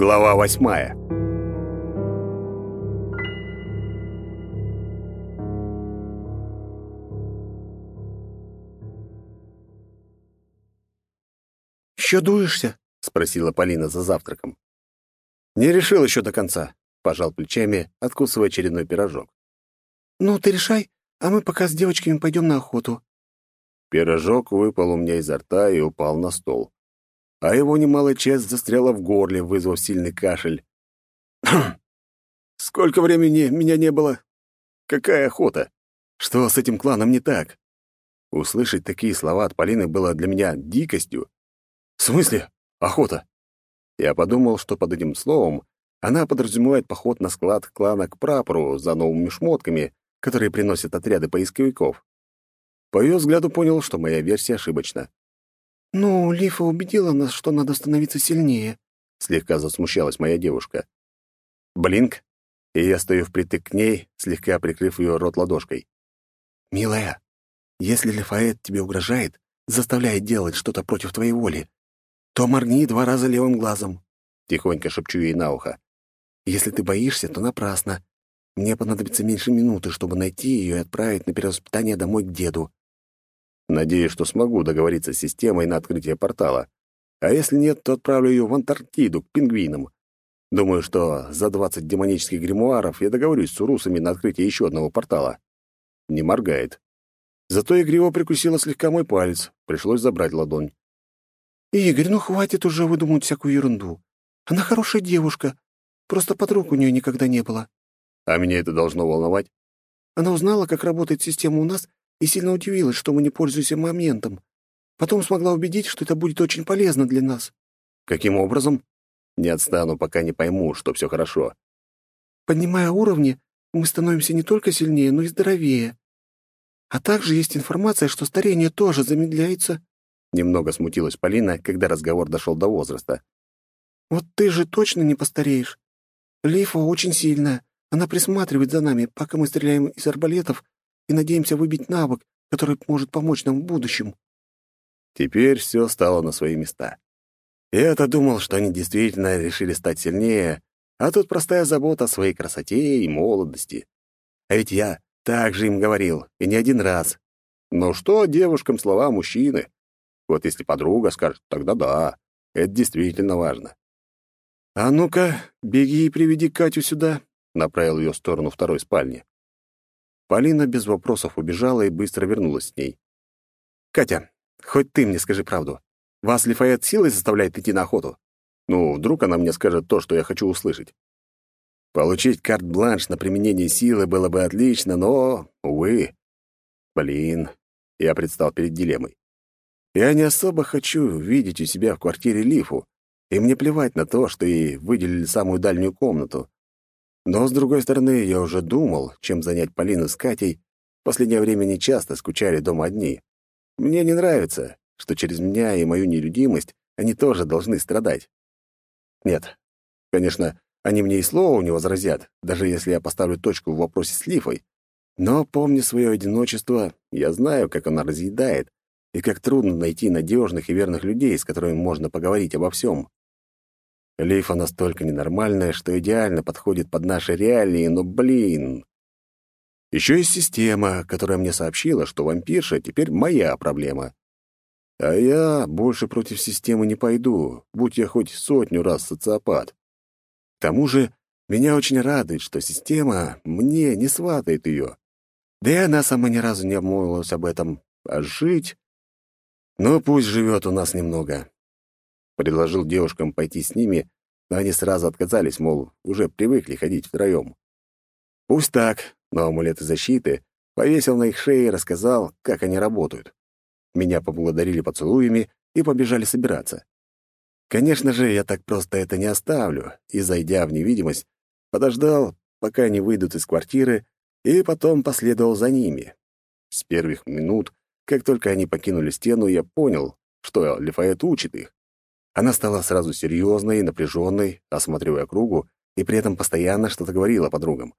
Глава восьмая. «Еще дуешься?» — спросила Полина за завтраком. «Не решил еще до конца», — пожал плечами, откусывая очередной пирожок. «Ну, ты решай, а мы пока с девочками пойдем на охоту». Пирожок выпал у меня изо рта и упал на стол. А его немалая часть застряла в горле, вызвав сильный кашель. «Сколько времени меня не было? Какая охота? Что с этим кланом не так?» Услышать такие слова от Полины было для меня дикостью. «В смысле? Охота?» Я подумал, что под этим словом она подразумевает поход на склад клана к прапору за новыми шмотками, которые приносят отряды поисковиков. По ее взгляду понял, что моя версия ошибочна. «Ну, Лифа убедила нас, что надо становиться сильнее», — слегка засмущалась моя девушка. Блинк, и я стою впритык к ней, слегка прикрыв ее рот ладошкой. «Милая, если Лифаэт тебе угрожает, заставляет делать что-то против твоей воли, то моргни два раза левым глазом», — тихонько шепчу ей на ухо. «Если ты боишься, то напрасно. Мне понадобится меньше минуты, чтобы найти ее и отправить на перевоспитание домой к деду». Надеюсь, что смогу договориться с системой на открытие портала. А если нет, то отправлю ее в Антарктиду, к пингвинам. Думаю, что за 20 демонических гримуаров я договорюсь с урусами на открытие еще одного портала. Не моргает. Зато игриво прикусила слегка мой палец. Пришлось забрать ладонь. «Игорь, ну хватит уже выдумывать всякую ерунду. Она хорошая девушка. Просто подруг у нее никогда не было». «А меня это должно волновать?» Она узнала, как работает система у нас, и сильно удивилась, что мы не пользуемся моментом. Потом смогла убедить, что это будет очень полезно для нас». «Каким образом?» «Не отстану, пока не пойму, что все хорошо». «Поднимая уровни, мы становимся не только сильнее, но и здоровее. А также есть информация, что старение тоже замедляется». Немного смутилась Полина, когда разговор дошел до возраста. «Вот ты же точно не постареешь. Лифа очень сильная. Она присматривает за нами, пока мы стреляем из арбалетов и надеемся выбить навык, который может помочь нам в будущем». Теперь все стало на свои места. Я-то думал, что они действительно решили стать сильнее, а тут простая забота о своей красоте и молодости. А ведь я так же им говорил, и не один раз. Но что девушкам слова мужчины? Вот если подруга скажет, тогда да, это действительно важно. «А ну-ка, беги и приведи Катю сюда», — направил ее в сторону второй спальни. Полина без вопросов убежала и быстро вернулась с ней. «Катя, хоть ты мне скажи правду. Вас Лифаэт силой заставляет идти на охоту? Ну, вдруг она мне скажет то, что я хочу услышать. Получить карт-бланш на применение силы было бы отлично, но, увы. Блин, я предстал перед дилеммой. Я не особо хочу видеть у себя в квартире Лифу, и мне плевать на то, что ей выделили самую дальнюю комнату. Но, с другой стороны, я уже думал, чем занять Полину с Катей. В последнее время не часто скучали дома одни. Мне не нравится, что через меня и мою нелюдимость они тоже должны страдать. Нет, конечно, они мне и слова не возразят, даже если я поставлю точку в вопросе с Лифой. Но, помня свое одиночество, я знаю, как оно разъедает, и как трудно найти надежных и верных людей, с которыми можно поговорить обо всем. Лейфа настолько ненормальная, что идеально подходит под наши реалии, но, блин... Еще есть система, которая мне сообщила, что вампирша теперь моя проблема. А я больше против системы не пойду, будь я хоть сотню раз социопат. К тому же, меня очень радует, что система мне не сватает ее. Да и она сама ни разу не обмолвилась об этом. А жить... Ну, пусть живет у нас немного. Предложил девушкам пойти с ними, но они сразу отказались, мол, уже привыкли ходить втроем. Пусть так, но амулеты защиты повесил на их шеи и рассказал, как они работают. Меня поблагодарили поцелуями и побежали собираться. Конечно же, я так просто это не оставлю, и, зайдя в невидимость, подождал, пока они выйдут из квартиры, и потом последовал за ними. С первых минут, как только они покинули стену, я понял, что Лефаэт учит их. Она стала сразу серьезной и напряженной, осматривая кругу, и при этом постоянно что-то говорила подругам.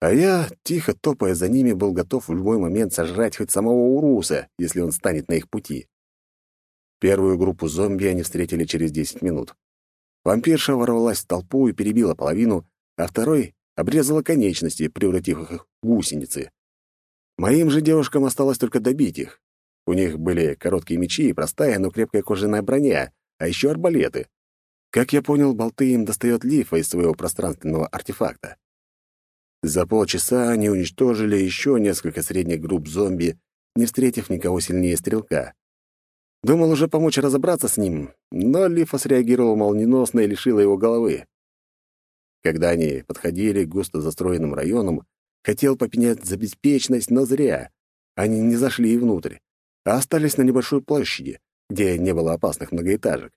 А я, тихо топая за ними, был готов в любой момент сожрать хоть самого Уруса, если он станет на их пути. Первую группу зомби они встретили через 10 минут. Вампирша ворвалась в толпу и перебила половину, а второй обрезала конечности, превратив их в гусеницы. Моим же девушкам осталось только добить их. У них были короткие мечи и простая, но крепкая кожаная броня, а еще арбалеты. Как я понял, болты им достает лифа из своего пространственного артефакта. За полчаса они уничтожили еще несколько средних групп зомби, не встретив никого сильнее стрелка. Думал уже помочь разобраться с ним, но Лифа среагировал молниеносно и лишила его головы. Когда они подходили к густо застроенным районам, хотел попенять за беспечность, но зря. Они не зашли внутрь, а остались на небольшой площади, где не было опасных многоэтажек.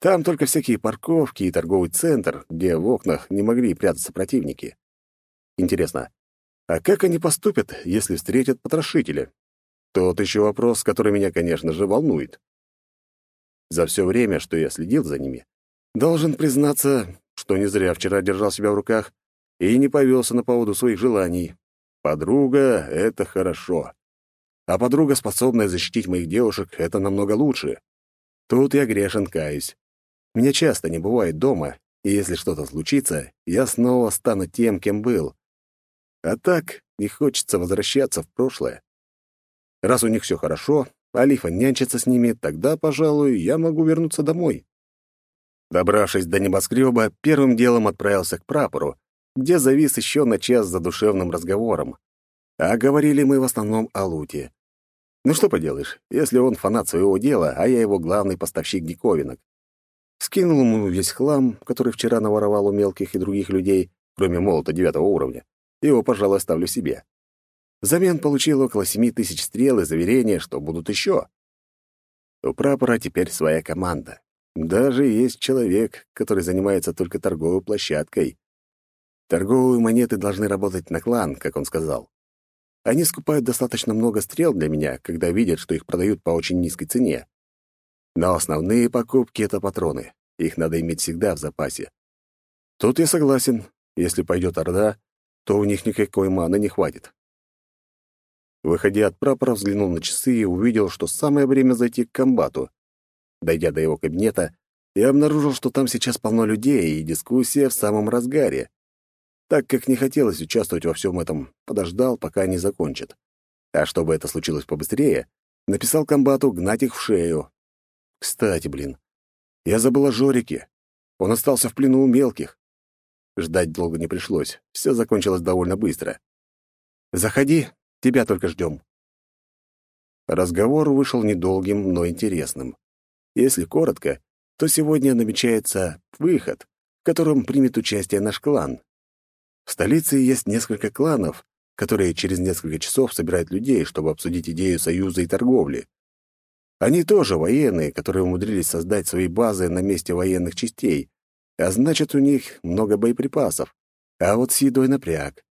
Там только всякие парковки и торговый центр, где в окнах не могли прятаться противники. Интересно, а как они поступят, если встретят потрошителя? Тот еще вопрос, который меня, конечно же, волнует. За все время, что я следил за ними, должен признаться, что не зря вчера держал себя в руках и не повелся на поводу своих желаний. Подруга — это хорошо. А подруга, способная защитить моих девушек, — это намного лучше. Тут я грешен, каюсь. Меня часто не бывает дома, и если что-то случится, я снова стану тем, кем был. А так не хочется возвращаться в прошлое. Раз у них все хорошо, Алифа нянчится с ними, тогда, пожалуй, я могу вернуться домой. Добравшись до небоскреба, первым делом отправился к прапору, где завис еще на час за душевным разговором. А говорили мы в основном о луте. Ну что поделаешь, если он фанат своего дела, а я его главный поставщик диковинок. Скинул ему весь хлам, который вчера наворовал у мелких и других людей, кроме молота девятого уровня. Его, пожалуй, оставлю себе. Взамен получил около семи тысяч стрел и заверения, что будут еще. У прапора теперь своя команда. Даже есть человек, который занимается только торговой площадкой. Торговые монеты должны работать на клан, как он сказал. Они скупают достаточно много стрел для меня, когда видят, что их продают по очень низкой цене. Но основные покупки — это патроны. Их надо иметь всегда в запасе. Тут я согласен. Если пойдет Орда, то у них никакой маны не хватит. Выходя от прапора, взглянул на часы и увидел, что самое время зайти к комбату. Дойдя до его кабинета, я обнаружил, что там сейчас полно людей, и дискуссия в самом разгаре. Так как не хотелось участвовать во всем этом, подождал, пока они закончат. А чтобы это случилось побыстрее, написал комбату гнать их в шею. Кстати, блин, я забыл о Жорике. Он остался в плену у мелких. Ждать долго не пришлось, все закончилось довольно быстро. «Заходи, Тебя только ждем». Разговор вышел недолгим, но интересным. Если коротко, то сегодня намечается выход, в котором примет участие наш клан. В столице есть несколько кланов, которые через несколько часов собирают людей, чтобы обсудить идею союза и торговли. Они тоже военные, которые умудрились создать свои базы на месте военных частей, а значит, у них много боеприпасов. А вот с едой напряг.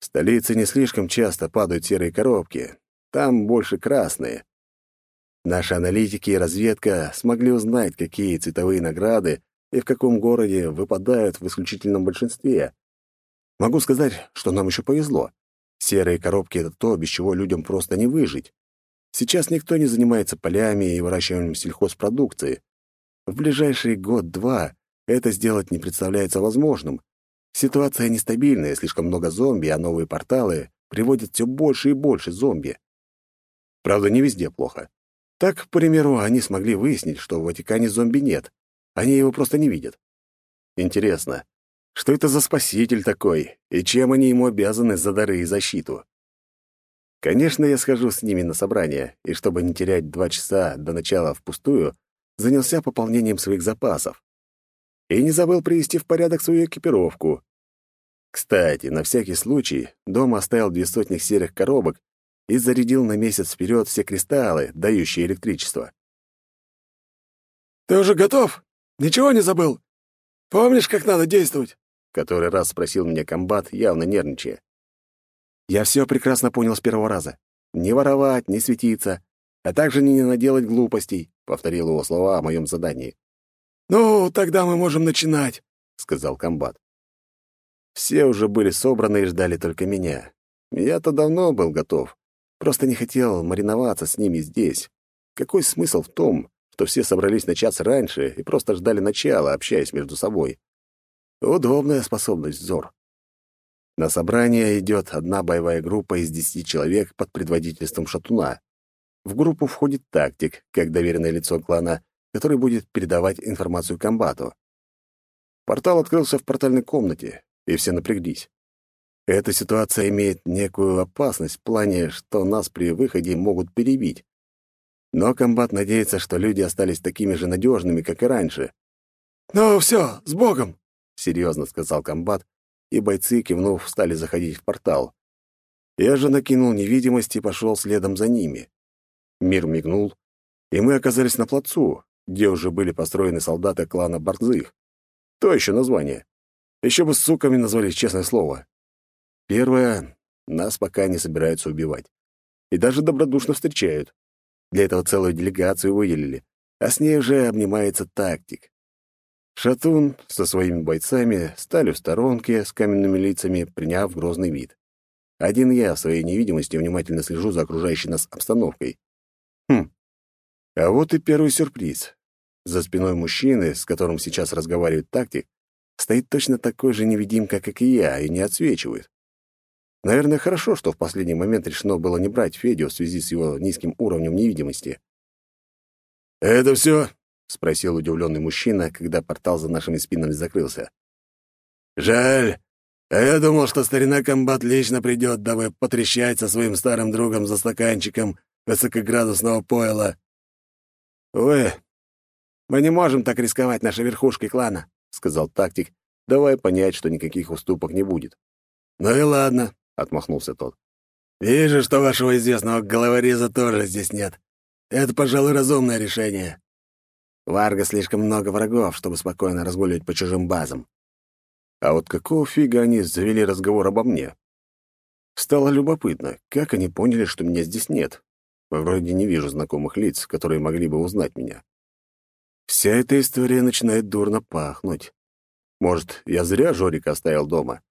В столице не слишком часто падают серые коробки. Там больше красные. Наши аналитики и разведка смогли узнать, какие цветовые награды и в каком городе выпадают в исключительном большинстве. Могу сказать, что нам еще повезло. Серые коробки — это то, без чего людям просто не выжить. Сейчас никто не занимается полями и выращиванием сельхозпродукции. В ближайший год-два это сделать не представляется возможным, Ситуация нестабильная, слишком много зомби, а новые порталы приводят все больше и больше зомби. Правда, не везде плохо. Так, к примеру, они смогли выяснить, что в Ватикане зомби нет. Они его просто не видят. Интересно, что это за спаситель такой, и чем они ему обязаны за дары и защиту? Конечно, я схожу с ними на собрание, и чтобы не терять два часа до начала впустую, занялся пополнением своих запасов и не забыл привести в порядок свою экипировку. Кстати, на всякий случай дома оставил две сотни серых коробок и зарядил на месяц вперед все кристаллы, дающие электричество. «Ты уже готов? Ничего не забыл? Помнишь, как надо действовать?» Который раз спросил меня комбат, явно нервничая. Я все прекрасно понял с первого раза. Не воровать, не светиться, а также не наделать глупостей, повторил его слова о моем задании. «Ну, тогда мы можем начинать», — сказал комбат. Все уже были собраны и ждали только меня. Я-то давно был готов, просто не хотел мариноваться с ними здесь. Какой смысл в том, что все собрались на час раньше и просто ждали начала, общаясь между собой. Удобная способность, Зор. На собрание идет одна боевая группа из десяти человек под предводительством шатуна. В группу входит тактик, как доверенное лицо клана, который будет передавать информацию комбату. Портал открылся в портальной комнате, и все напряглись. Эта ситуация имеет некую опасность в плане, что нас при выходе могут перебить. Но комбат надеется, что люди остались такими же надежными, как и раньше. «Ну все, с Богом!» — серьезно сказал комбат, и бойцы, кивнув, стали заходить в портал. Я же накинул невидимость и пошел следом за ними. Мир мигнул, и мы оказались на плацу, где уже были построены солдаты клана Борзых. То еще название. Еще бы суками назвали, честное слово. Первое — нас пока не собираются убивать. И даже добродушно встречают. Для этого целую делегацию выделили, а с ней уже обнимается тактик. Шатун со своими бойцами стали в сторонке с каменными лицами, приняв грозный вид. Один я своей невидимости внимательно слежу за окружающей нас обстановкой. Хм. А вот и первый сюрприз. За спиной мужчины, с которым сейчас разговаривает тактик, стоит точно такой же невидимка, как и я, и не отсвечивает. Наверное, хорошо, что в последний момент решено было не брать Федю в связи с его низким уровнем невидимости. «Это все?» — спросил удивленный мужчина, когда портал за нашими спинами закрылся. «Жаль. Я думал, что старина комбат лично придет, дабы потрещать со своим старым другом за стаканчиком высокоградусного пойла». «Ой, мы не можем так рисковать нашей верхушкой клана», — сказал тактик, давая понять, что никаких уступок не будет. «Ну и ладно», — отмахнулся тот. «Вижу, что вашего известного головореза тоже здесь нет. Это, пожалуй, разумное решение. Варга слишком много врагов, чтобы спокойно разгуливать по чужим базам. А вот какого фига они завели разговор обо мне? Стало любопытно, как они поняли, что меня здесь нет. Вроде не вижу знакомых лиц, которые могли бы узнать меня. Вся эта история начинает дурно пахнуть. Может, я зря Жорика оставил дома?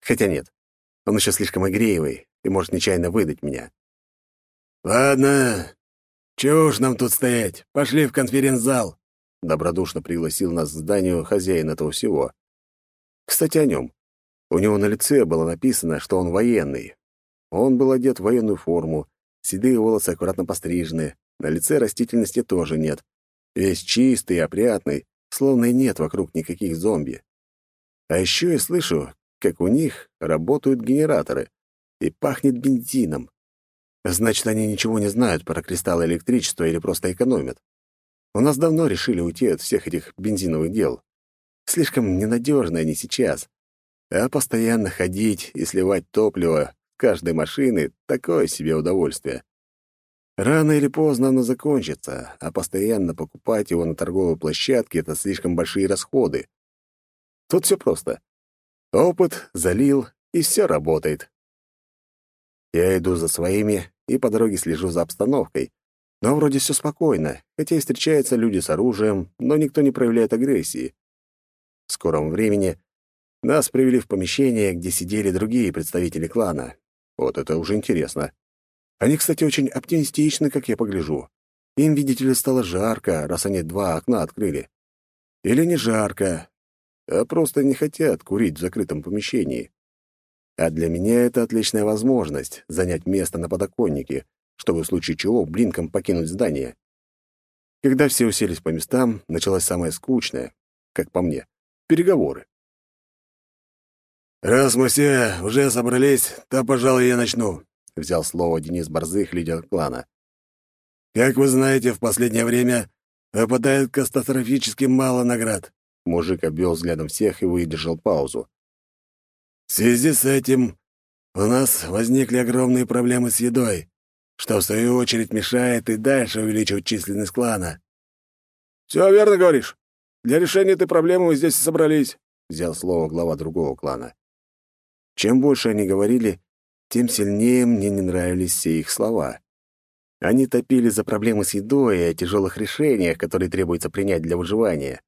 Хотя нет, он еще слишком игривый и может нечаянно выдать меня. «Ладно, «Чего уж нам тут стоять? Пошли в конференц-зал!» Добродушно пригласил нас к зданию хозяин этого всего. Кстати, о нем. У него на лице было написано, что он военный. Он был одет в военную форму, седые волосы аккуратно пострижены, на лице растительности тоже нет. Весь чистый и опрятный, словно и нет вокруг никаких зомби. А еще я слышу, как у них работают генераторы, и пахнет бензином. Значит, они ничего не знают про кристаллы электричества или просто экономят. У нас давно решили уйти от всех этих бензиновых дел. Слишком ненадежны они сейчас. А постоянно ходить и сливать топливо каждой машины — такое себе удовольствие. Рано или поздно оно закончится, а постоянно покупать его на торговой площадке — это слишком большие расходы. Тут все просто. Опыт, залил, и все работает. Я иду за своими, и по дороге слежу за обстановкой. Но вроде все спокойно, хотя и встречаются люди с оружием, но никто не проявляет агрессии. В скором времени нас привели в помещение, где сидели другие представители клана. Вот это уже интересно. Они, кстати, очень оптимистичны, как я погляжу. Им, видите ли, стало жарко, раз они два окна открыли. Или не жарко, а просто не хотят курить в закрытом помещении. А для меня это отличная возможность занять место на подоконнике, чтобы в случае чего блинком покинуть здание. Когда все уселись по местам, началось самое скучное, как по мне, переговоры. «Раз мы все уже собрались, то, пожалуй, я начну», — взял слово Денис Борзых, лидер клана. «Как вы знаете, в последнее время выпадает катастрофически мало наград». Мужик обвел взглядом всех и выдержал паузу. В связи с этим у нас возникли огромные проблемы с едой, что в свою очередь мешает и дальше увеличивать численность клана. «Все верно говоришь. Для решения этой проблемы мы здесь и собрались», — взял слово глава другого клана. Чем больше они говорили, тем сильнее мне не нравились все их слова. Они топили за проблемы с едой и о тяжелых решениях, которые требуется принять для выживания.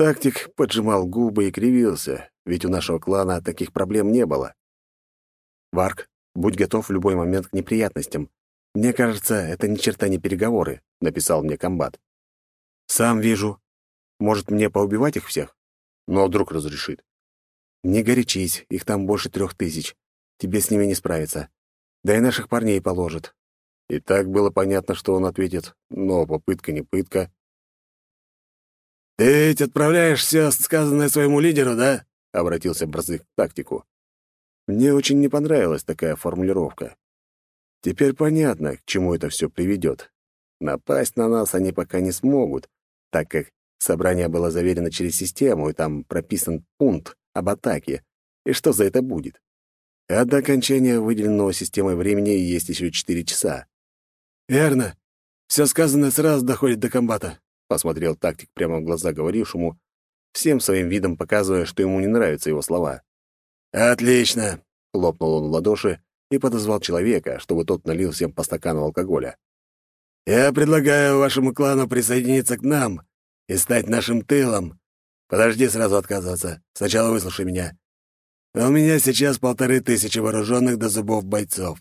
Тактик поджимал губы и кривился, ведь у нашего клана таких проблем не было. «Варк, будь готов в любой момент к неприятностям. Мне кажется, это ни черта не переговоры», — написал мне комбат. «Сам вижу. Может, мне поубивать их всех?» «Ну, а вдруг разрешит?» «Не горячись, их там больше трех тысяч. Тебе с ними не справиться. Да и наших парней положат». И так было понятно, что он ответит, но попытка не пытка. «Ты ведь отправляешь все сказанное своему лидеру, да?» — обратился Борзых к тактику. Мне очень не понравилась такая формулировка. Теперь понятно, к чему это все приведет. Напасть на нас они пока не смогут, так как собрание было заверено через систему, и там прописан пункт об атаке, и что за это будет. А до окончания выделенного системой времени есть еще четыре часа. «Верно. Все сказанное сразу доходит до комбата», — посмотрел тактик прямо в глаза говорившему, всем своим видом показывая, что ему не нравятся его слова. «Отлично!» — хлопнул он в ладоши и подозвал человека, чтобы тот налил всем по стакану алкоголя. «Я предлагаю вашему клану присоединиться к нам и стать нашим тылом. Подожди сразу отказываться. Сначала выслушай меня. У меня сейчас полторы тысячи вооруженных до зубов бойцов.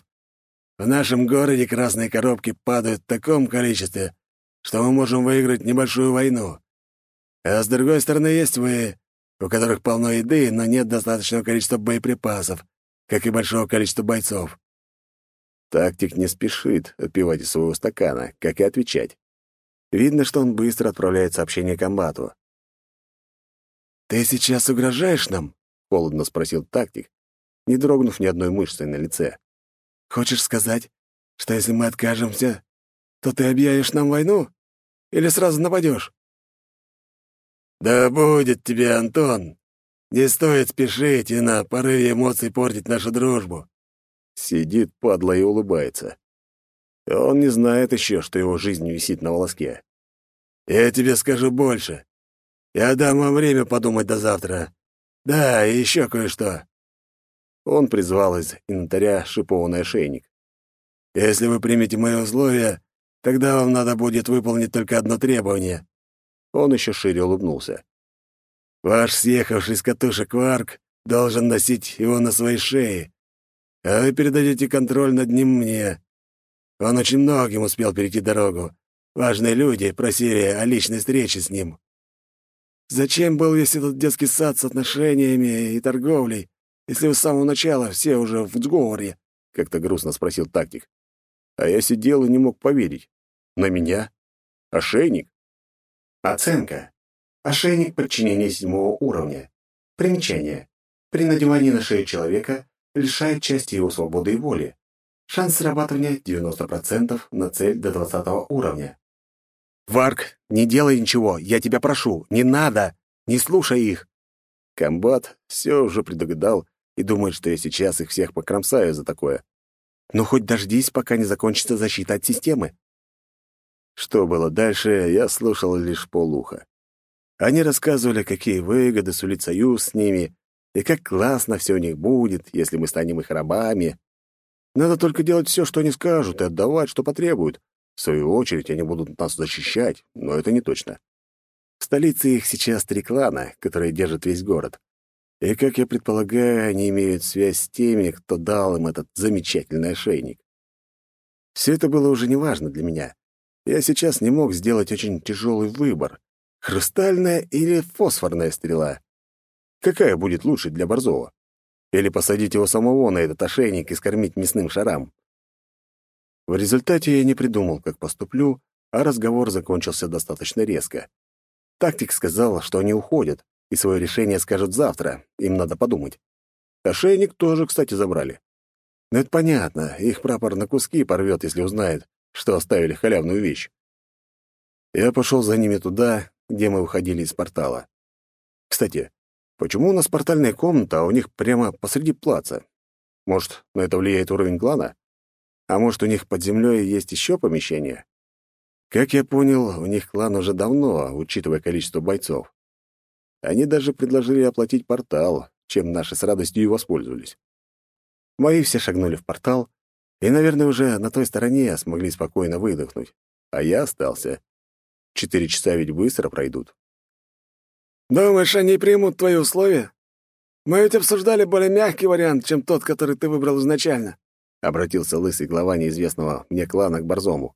В нашем городе красные коробки падают в таком количестве, что мы можем выиграть небольшую войну. А с другой стороны есть вы, у которых полно еды, но нет достаточного количества боеприпасов, как и большого количества бойцов. Тактик не спешит отпивать из своего стакана, как и отвечать. Видно, что он быстро отправляет сообщение комбату. «Ты сейчас угрожаешь нам?» — холодно спросил тактик, не дрогнув ни одной мышцей на лице. «Хочешь сказать, что если мы откажемся, то ты объявишь нам войну? Или сразу нападешь?» «Да будет тебе, Антон! Не стоит спешить и на порыве эмоций портить нашу дружбу!» Сидит, падла, и улыбается. Он не знает еще, что его жизнь висит на волоске. «Я тебе скажу больше. Я дам вам время подумать до завтра. Да, и еще кое-что». Он призвал из инвентаря шипованный ошейник. «Если вы примете мои условия, тогда вам надо будет выполнить только одно требование». Он еще шире улыбнулся. «Ваш съехавший с катушек Варк должен носить его на своей шее, а вы передадите контроль над ним мне. Он очень многим успел перейти дорогу. Важные люди просили о личной встрече с ним. Зачем был весь этот детский сад с отношениями и торговлей, если вы с самого начала все уже в сговоре?» — как-то грустно спросил тактик. А я сидел и не мог поверить. На меня? Ошейник? Оценка. Ошейник подчинения седьмого уровня. Примечание. При надевании на шею человека лишает части его свободы и воли. Шанс срабатывания 90% на цель до 20 уровня. «Варк, не делай ничего, я тебя прошу, не надо, не слушай их!» Комбат все уже предугадал и думает, что я сейчас их всех покромсаю за такое. «Ну хоть дождись, пока не закончится защита от системы». Что было дальше, я слушал лишь полуха. Они рассказывали, какие выгоды сулит союз с ними, и как классно все у них будет, если мы станем их рабами. Надо только делать все, что они скажут, и отдавать, что потребуют. В свою очередь, они будут нас защищать, но это не точно. В столице их сейчас три клана, которые держат весь город. И, как я предполагаю, они имеют связь с теми, кто дал им этот замечательный ошейник. Все это было уже неважно для меня. Я сейчас не мог сделать очень тяжелый выбор. Хрустальная или фосфорная стрела? Какая будет лучше для Борзова? Или посадить его самого на этот ошейник и скормить мясным шарам? В результате я не придумал, как поступлю, а разговор закончился достаточно резко. Тактик сказал, что они уходят, и свое решение скажут завтра, им надо подумать. Ошейник тоже, кстати, забрали. Но это понятно, их прапор на куски порвет, если узнает, что оставили халявную вещь. Я пошел за ними туда, где мы выходили из портала. Кстати, почему у нас портальная комната, а у них прямо посреди плаца? Может, на это влияет уровень клана? А может, у них под землей есть еще помещение? Как я понял, у них клан уже давно, учитывая количество бойцов. Они даже предложили оплатить портал, чем наши с радостью и воспользовались. Мои все шагнули в портал, и, наверное, уже на той стороне смогли спокойно выдохнуть. А я остался. Четыре часа ведь быстро пройдут. «Думаешь, они примут твои условия? Мы ведь обсуждали более мягкий вариант, чем тот, который ты выбрал изначально», — обратился лысый глава неизвестного мне клана к Борзому.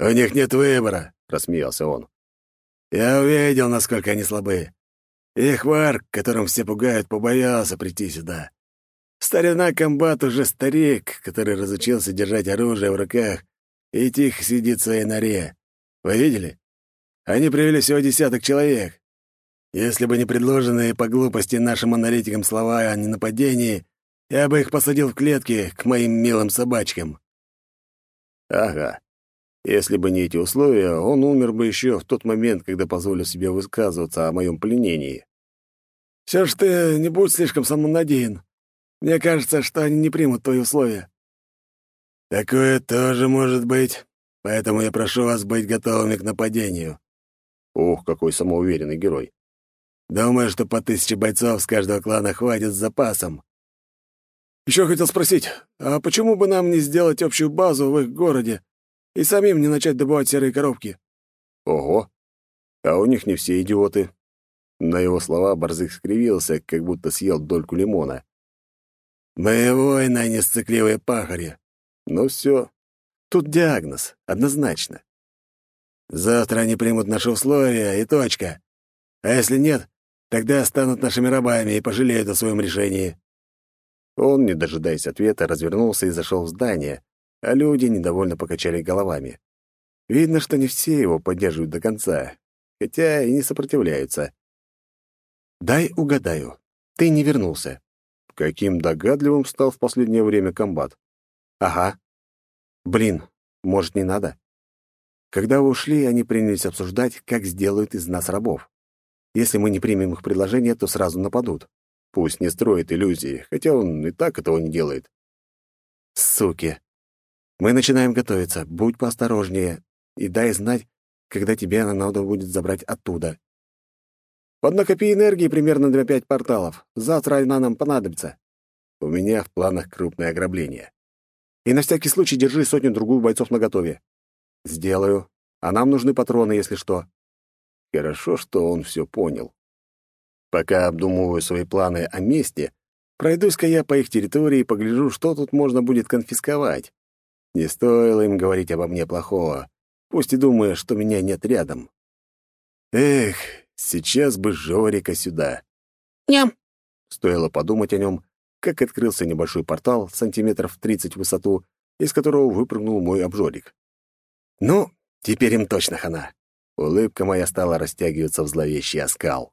«У них нет выбора», — рассмеялся он. «Я увидел, насколько они слабы. Их варк, которым все пугают, побоялся прийти сюда. Старина комбат уже старик, который разучился держать оружие в руках и тихо сидит в своей норе. Вы видели? Они привели всего десяток человек. Если бы не предложенные по глупости нашим аналитикам слова о ненападении, я бы их посадил в клетки к моим милым собачкам. Ага. Если бы не эти условия, он умер бы еще в тот момент, когда позволил себе высказываться о моем пленении. Все ж ты не будь слишком самонадеян. Мне кажется, что они не примут твои условия. Такое тоже может быть, поэтому я прошу вас быть готовыми к нападению. Ух, какой самоуверенный герой. Думаю, что по тысяче бойцов с каждого клана хватит с запасом. Еще хотел спросить, а почему бы нам не сделать общую базу в их городе и самим не начать добывать серые коробки? Ого! А у них не все идиоты. На его слова Борзых скривился, как будто съел дольку лимона. «Мы воины, а не сцикливые пахари. Ну все. Тут диагноз, однозначно. Завтра они примут наши условия, и точка. А если нет, тогда станут нашими рабами и пожалеют о своем решении». Он, не дожидаясь ответа, развернулся и зашел в здание, а люди недовольно покачали головами. Видно, что не все его поддерживают до конца, хотя и не сопротивляются. «Дай угадаю. Ты не вернулся». Каким догадливым стал в последнее время комбат. «Ага. Блин, может, не надо?» Когда вы ушли, они принялись обсуждать, как сделают из нас рабов. Если мы не примем их предложение, то сразу нападут. Пусть не строит иллюзии, хотя он и так этого не делает. Суки. Мы начинаем готовиться. Будь поосторожнее. И дай знать, когда тебе надо будет забрать оттуда. Поднакопи энергии примерно на пять порталов. Завтра она нам понадобится. У меня в планах крупное ограбление. И на всякий случай держи сотню-другую бойцов наготове. Сделаю. А нам нужны патроны, если что. Хорошо, что он все понял. Пока обдумываю свои планы о месте, пройдусь-ка я по их территории и погляжу, что тут можно будет конфисковать. Не стоило им говорить обо мне плохого, пусть и думая, что меня нет рядом. Эх, сейчас бы Жорика сюда. Ням! Стоило подумать о нем, как открылся небольшой портал сантиметров тридцать в высоту, из которого выпрыгнул мой обжорик. Ну, теперь им точно хана. Улыбка моя стала растягиваться в зловещий оскал.